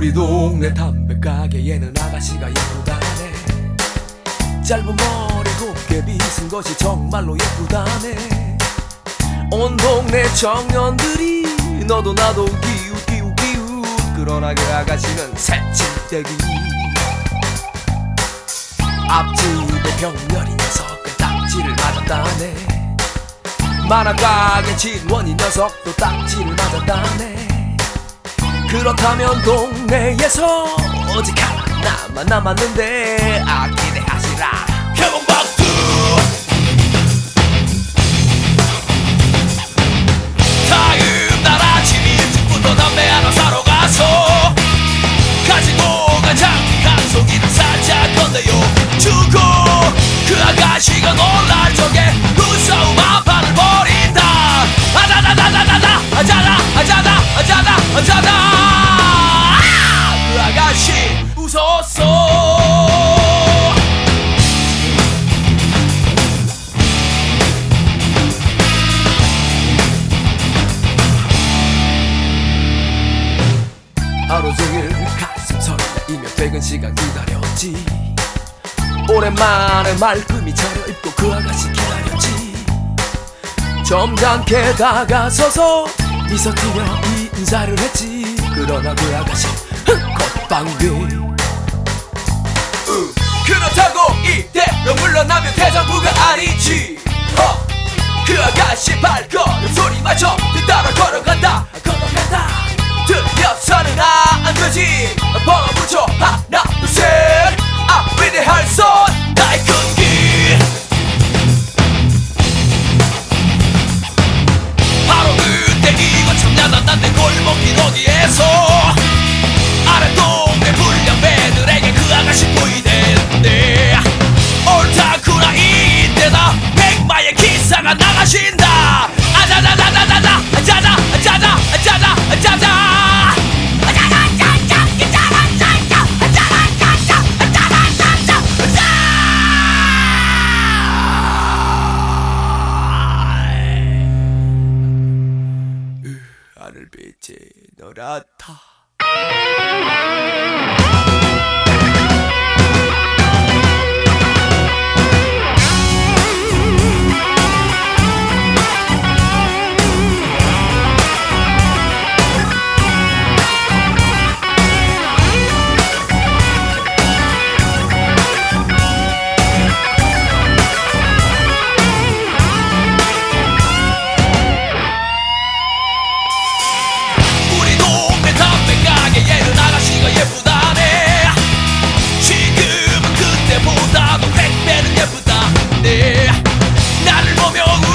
우리 동네 담배 가게에는 아가씨가 예쁘다네. 짧은 머리 곱게 빗은 것이 정말로 예쁘다네. 온 동네 청년들이 너도 나도 기웃 기웃 기웃. 그러나 그 아가씨는 새침대기. 앞집에 병렬이 녀석은 딱지를 맞았다네. 만화가게 진원이 녀석도 딱지를 맞았다네 그렇다면 동네에서 오직 하나 나만 남았는데 아끼네 하시라 퇴근 시간 기다렸지. 오랜만에 말끔히 차려입고 그 아가씨 기다렸지. 점잖게 다가서서 미소 튀며 인사를 했지. 그러나 그 아가씨 헛방귀. 그렇다고 이대로 물러나면 대장부가 아니지. 어. 그 아가씨 발걸 어디에서 아랫동네 불량배들에게 그 아가씨 보이는데 옳다구나 이때다 백마의 기사가 나가신 하늘빛이 노랗다 명분